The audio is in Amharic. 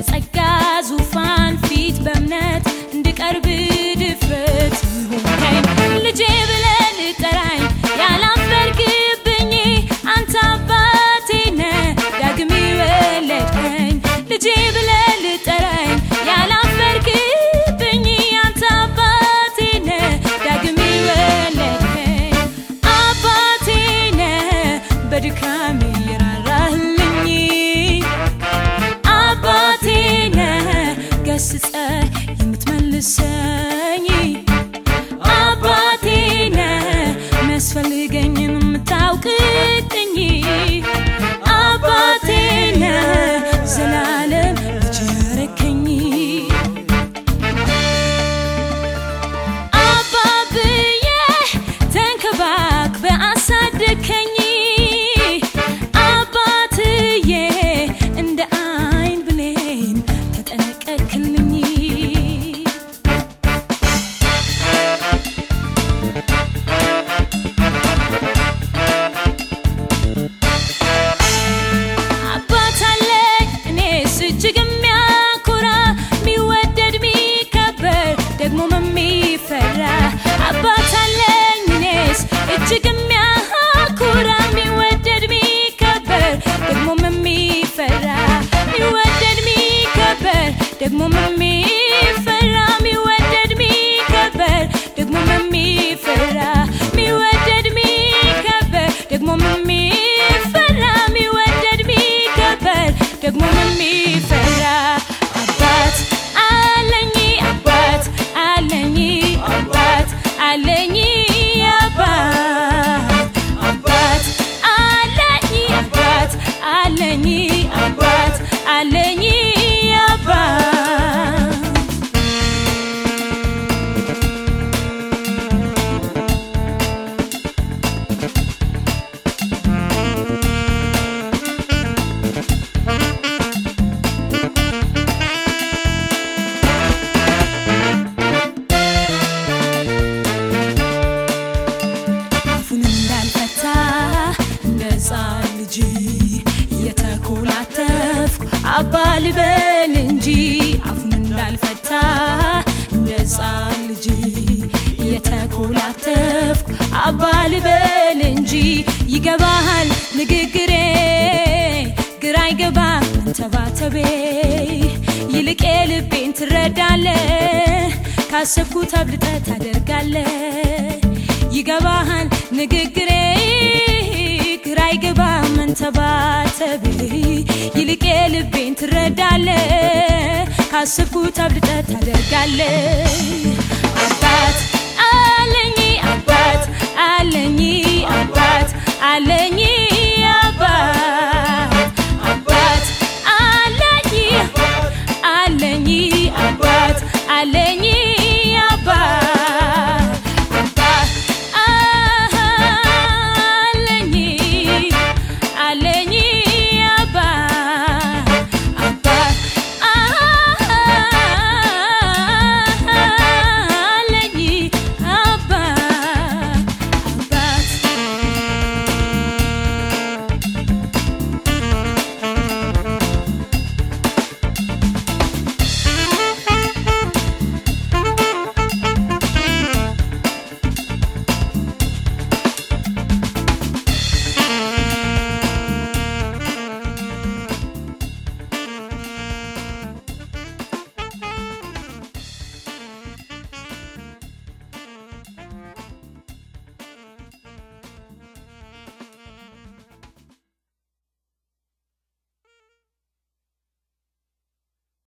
በጸጋ ዙፋን ፊት በእምነት እንድቀርብ ድፍረት ይሁንከኝ ልጄ ብለህ ልጠራኝ ያላፈርክብኝ አንተ አባቴነ ነህ። ዳግም የወለድከኝ ልጄ ብለህ ልጠራኝ ያላፈርክብኝ አንተ አባቴ ነህ። ዳግም የወለድከኝ አባቴ በድካሜ רק בעשרה ደግሞም የሚፈራ የሚወደድ የሚከበር ደግሞም የሚፈራ የሚወደድ የሚከበር ደግሞም የሚፈራ የሚወደድ የሚከበር ደግሞም የሚፈራ አባት አለኝ አባት አለኝ አባት አለኝ አለኝ አባት አለኝ። ልበል እንጂ አፉን እንዳልፈታ እንደ ልጅ እየተኮላተፍኩ አባ ልበል እንጂ ይገባሃል ንግግሬ ግራ አይገባ አንተባተቤ ይልቅ ልቤን ትረዳለ ካሰብኩት አብልጠ ታደርጋለ ይገባሃል ንግግሬ ከተንተባተብ ይልቅ ልቤን ትረዳለ ካስብኩት አብልጠ ታደርጋለ አባት አለኝ አባት አለኝ አባት አለኝ።